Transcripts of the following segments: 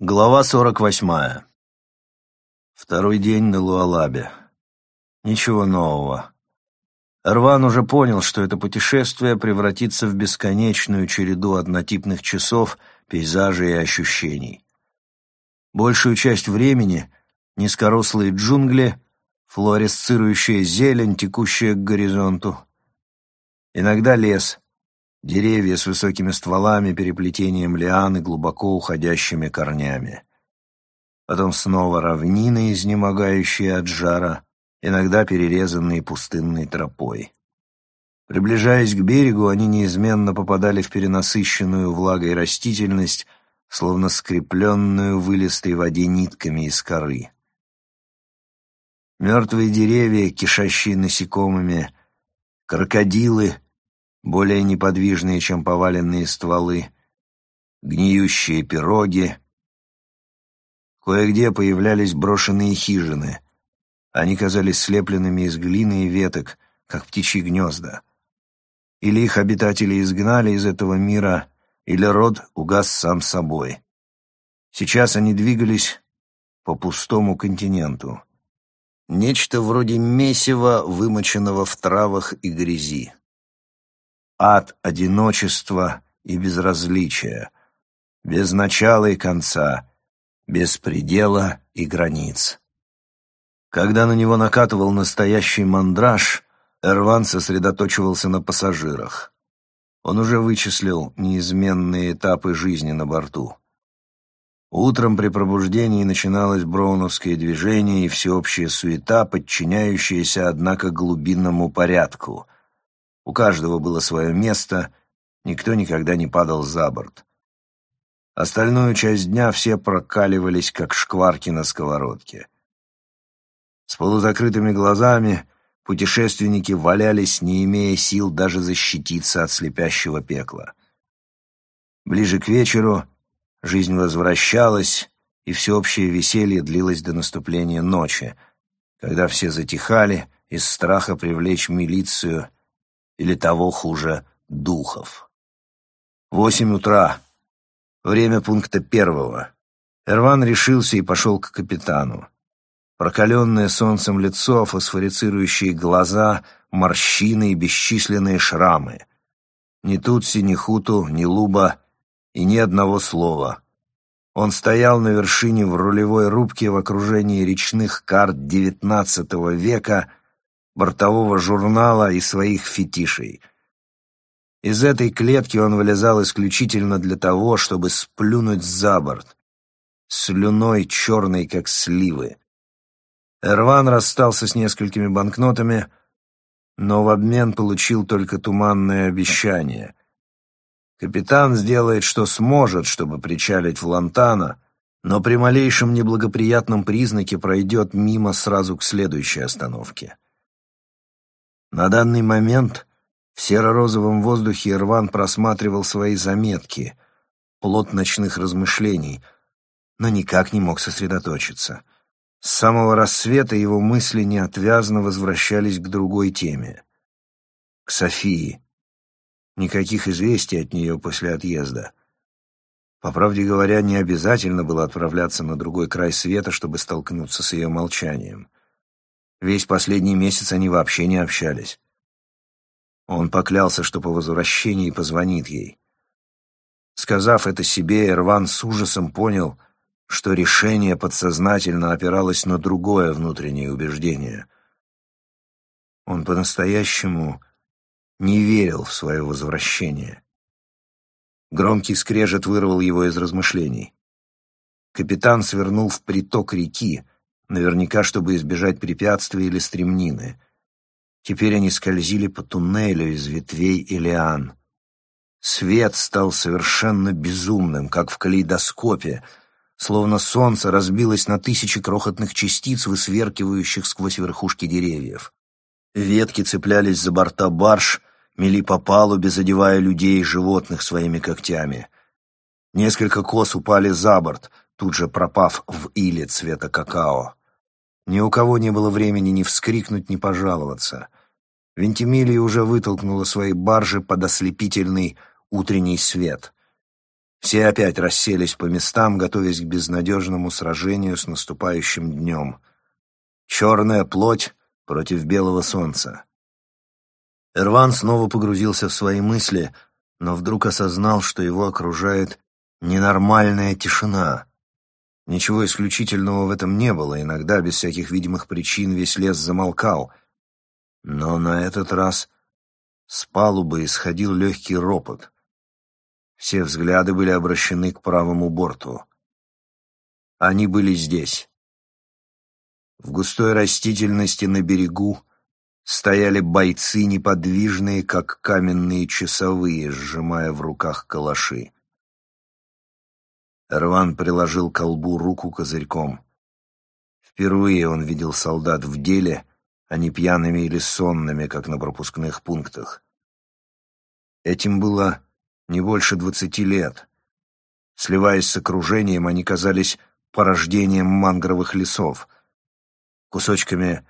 Глава сорок восьмая. Второй день на Луалабе. Ничего нового. Эрван уже понял, что это путешествие превратится в бесконечную череду однотипных часов, пейзажей и ощущений. Большую часть времени — низкорослые джунгли, флуоресцирующая зелень, текущая к горизонту. Иногда лес, Деревья с высокими стволами, переплетением лиан и глубоко уходящими корнями. Потом снова равнины, изнемогающие от жара, иногда перерезанные пустынной тропой. Приближаясь к берегу, они неизменно попадали в перенасыщенную влагой растительность, словно скрепленную в воде нитками из коры. Мертвые деревья, кишащие насекомыми, крокодилы — более неподвижные, чем поваленные стволы, гниющие пироги. Кое-где появлялись брошенные хижины. Они казались слепленными из глины и веток, как птичьи гнезда. Или их обитатели изгнали из этого мира, или род угас сам собой. Сейчас они двигались по пустому континенту. Нечто вроде месива, вымоченного в травах и грязи ад одиночества и безразличия, без начала и конца, без предела и границ. Когда на него накатывал настоящий мандраж, Эрван сосредоточивался на пассажирах. Он уже вычислил неизменные этапы жизни на борту. Утром при пробуждении начиналось броуновское движение и всеобщая суета, подчиняющаяся, однако, глубинному порядку — у каждого было свое место, никто никогда не падал за борт. Остальную часть дня все прокаливались, как шкварки на сковородке. С полузакрытыми глазами путешественники валялись, не имея сил даже защититься от слепящего пекла. Ближе к вечеру жизнь возвращалась, и всеобщее веселье длилось до наступления ночи, когда все затихали из страха привлечь милицию или того хуже духов. Восемь утра. Время пункта первого. Эрван решился и пошел к капитану. Прокаленное солнцем лицо, фосфорицирующие глаза, морщины и бесчисленные шрамы. Ни Тутси, ни Хуту, ни Луба и ни одного слова. Он стоял на вершине в рулевой рубке в окружении речных карт XIX века бортового журнала и своих фетишей. Из этой клетки он вылезал исключительно для того, чтобы сплюнуть за борт, слюной черной, как сливы. Эрван расстался с несколькими банкнотами, но в обмен получил только туманное обещание. Капитан сделает, что сможет, чтобы причалить в Лантана, но при малейшем неблагоприятном признаке пройдет мимо сразу к следующей остановке. На данный момент в серо-розовом воздухе Ирван просматривал свои заметки, плод ночных размышлений, но никак не мог сосредоточиться. С самого рассвета его мысли неотвязно возвращались к другой теме. К Софии. Никаких известий от нее после отъезда. По правде говоря, не обязательно было отправляться на другой край света, чтобы столкнуться с ее молчанием. Весь последний месяц они вообще не общались. Он поклялся, что по возвращении позвонит ей. Сказав это себе, Эрван с ужасом понял, что решение подсознательно опиралось на другое внутреннее убеждение. Он по-настоящему не верил в свое возвращение. Громкий скрежет вырвал его из размышлений. Капитан свернул в приток реки, наверняка, чтобы избежать препятствий или стремнины. Теперь они скользили по туннелю из ветвей и лиан. Свет стал совершенно безумным, как в калейдоскопе, словно солнце разбилось на тысячи крохотных частиц, высверкивающих сквозь верхушки деревьев. Ветки цеплялись за борта барж, мели по палубе, задевая людей и животных своими когтями. Несколько кос упали за борт, тут же пропав в иле цвета какао. Ни у кого не было времени ни вскрикнуть, ни пожаловаться. Вентимилия уже вытолкнула свои баржи под ослепительный утренний свет. Все опять расселись по местам, готовясь к безнадежному сражению с наступающим днем. Черная плоть против белого солнца. Эрван снова погрузился в свои мысли, но вдруг осознал, что его окружает ненормальная тишина. Ничего исключительного в этом не было, иногда, без всяких видимых причин, весь лес замолкал. Но на этот раз с палубы исходил легкий ропот. Все взгляды были обращены к правому борту. Они были здесь. В густой растительности на берегу стояли бойцы, неподвижные, как каменные часовые, сжимая в руках калаши. Эрван приложил к колбу руку козырьком. Впервые он видел солдат в деле, а не пьяными или сонными, как на пропускных пунктах. Этим было не больше двадцати лет. Сливаясь с окружением, они казались порождением мангровых лесов, кусочками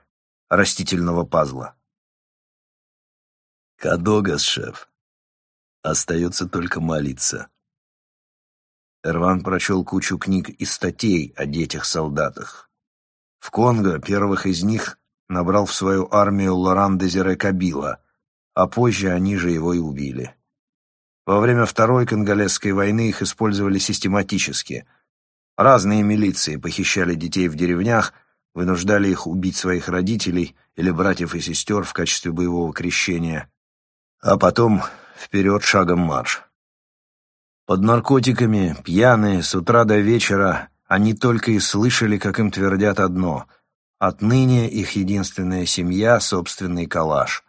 растительного пазла. «Кадогас, шеф. Остается только молиться». Эрван прочел кучу книг и статей о детях-солдатах. В Конго первых из них набрал в свою армию Лоран Дезире Кабила, а позже они же его и убили. Во время Второй Конголезской войны их использовали систематически. Разные милиции похищали детей в деревнях – вынуждали их убить своих родителей или братьев и сестер в качестве боевого крещения, а потом вперед шагом марш. Под наркотиками, пьяные, с утра до вечера, они только и слышали, как им твердят одно — отныне их единственная семья — собственный калаш.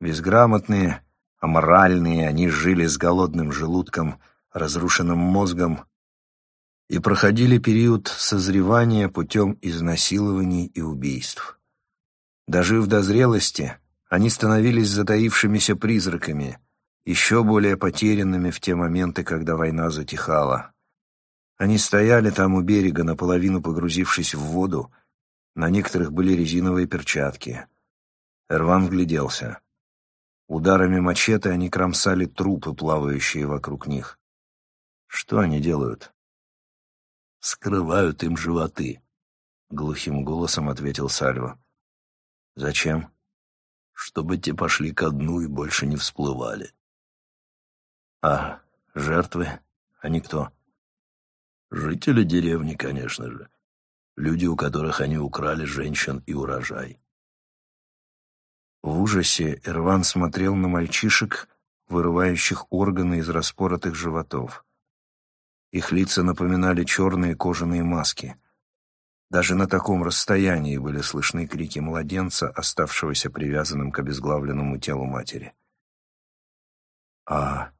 Безграмотные, аморальные, они жили с голодным желудком, разрушенным мозгом и проходили период созревания путем изнасилований и убийств. Дожив до зрелости, они становились затаившимися призраками, еще более потерянными в те моменты, когда война затихала. Они стояли там у берега, наполовину погрузившись в воду, на некоторых были резиновые перчатки. Эрван вгляделся. Ударами мачете они кромсали трупы, плавающие вокруг них. Что они делают? скрывают им животы», — глухим голосом ответил Сальва. «Зачем?» «Чтобы те пошли ко дну и больше не всплывали». «А жертвы? Они кто?» «Жители деревни, конечно же. Люди, у которых они украли женщин и урожай». В ужасе Ирван смотрел на мальчишек, вырывающих органы из распоротых животов. Их лица напоминали черные кожаные маски. Даже на таком расстоянии были слышны крики младенца, оставшегося привязанным к обезглавленному телу матери. А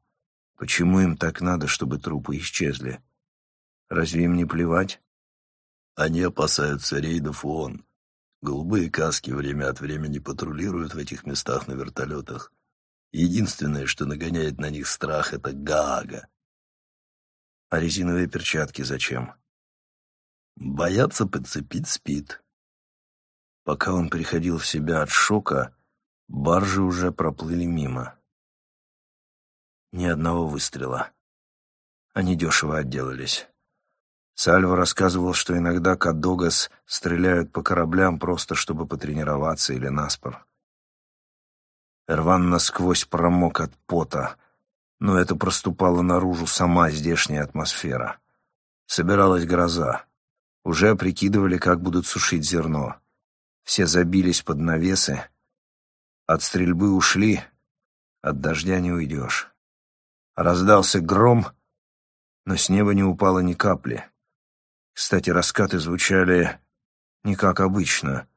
почему им так надо, чтобы трупы исчезли? Разве им не плевать? Они опасаются рейдов ООН. Голубые каски время от времени патрулируют в этих местах на вертолетах. Единственное, что нагоняет на них страх, это Гаага. А резиновые перчатки зачем? Боятся подцепить спид. Пока он приходил в себя от шока, баржи уже проплыли мимо. Ни одного выстрела. Они дешево отделались. Сальво рассказывал, что иногда Кадогас стреляют по кораблям просто, чтобы потренироваться или наспор. Эрван насквозь промок от пота, но это проступала наружу сама здешняя атмосфера. Собиралась гроза. Уже прикидывали, как будут сушить зерно. Все забились под навесы. От стрельбы ушли, от дождя не уйдешь. Раздался гром, но с неба не упало ни капли. Кстати, раскаты звучали не как обычно.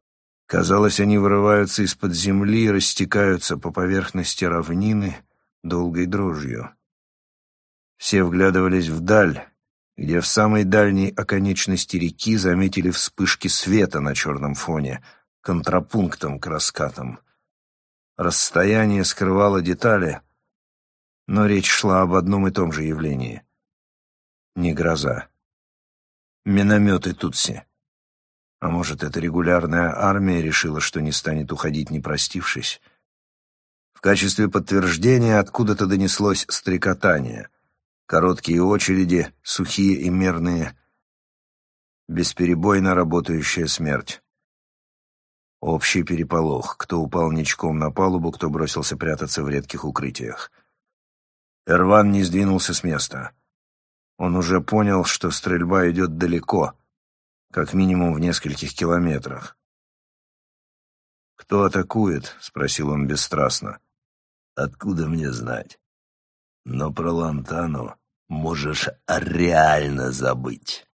Казалось, они вырываются из-под земли и растекаются по поверхности равнины, долгой дрожью. Все вглядывались вдаль, где в самой дальней оконечности реки заметили вспышки света на черном фоне, контрапунктом к раскатам. Расстояние скрывало детали, но речь шла об одном и том же явлении. Не гроза. Минометы Тутси. А может, эта регулярная армия решила, что не станет уходить, не простившись? В качестве подтверждения откуда-то донеслось стрекотание. Короткие очереди, сухие и мерные, бесперебойно работающая смерть. Общий переполох, кто упал ничком на палубу, кто бросился прятаться в редких укрытиях. Эрван не сдвинулся с места. Он уже понял, что стрельба идет далеко, как минимум в нескольких километрах. «Кто атакует?» — спросил он бесстрастно. «Откуда мне знать? Но про Лантану можешь реально забыть».